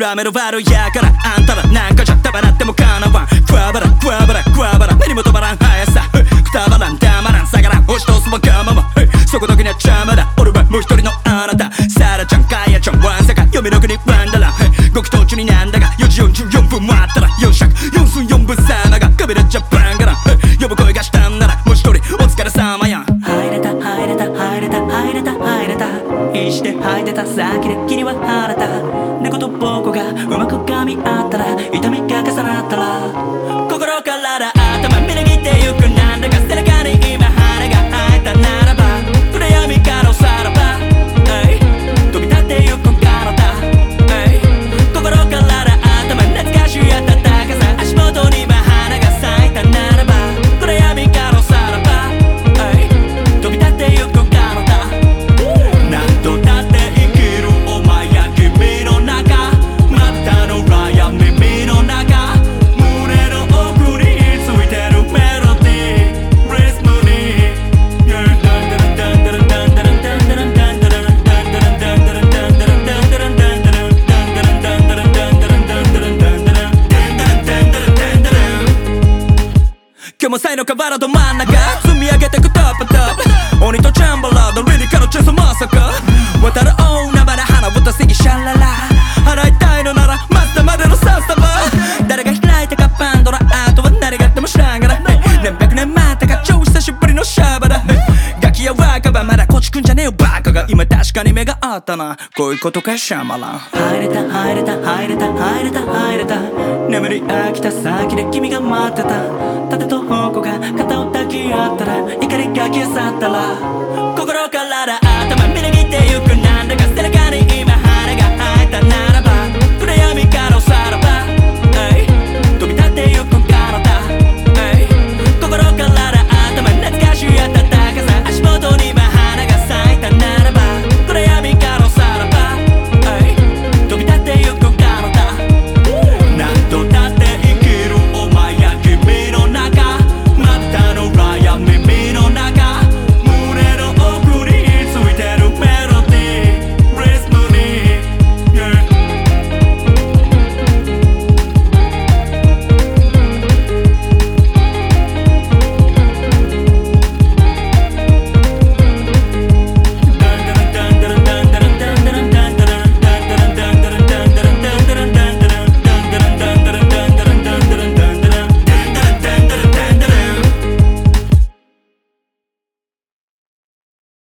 諦める悪いやからあんたらなんかじゃたばらってもかなわん。クワバラクワバラクワバラ目にも止まらん速さ。くたばらんたまらん。下がらん押し通すわがままそこだけには邪魔だ。俺はもう一人のあなた。サラちゃんカヤちゃんワンサカ。読みの国ワンダラごき途中になんだが。4時44分もあったら。4尺。4寸4分様が。カビラジャパンから。呼ぶ声がしたんなら。もう一人お疲れ様やん。入れた入れた入れた入れた入れた。必死で吐いてた。先で気には晴れた。猫と僕がうまく噛み合ったら痛みが重なったら心から今日も才の河原ど真ん中積み上げてくトップトップ鬼とチャンバラードリリカのチェスまさか渡る大海原花ぶたすぎシャララ払いたいのならマスターまでのサッサバ誰が開いたかパンドラあとは何があっても知らんがら何百年待ったか超久しぶりのシャバだガキや若葉まだこっちくんじゃねえよバカが今確かに目があったなこういうことかシャマラン入れた入れた入れた入れた入れた眠り飽きた先で君が待ってた盾と矛が肩を抱き合ったら怒りが消え去ったら心から頭みなぎってゆく。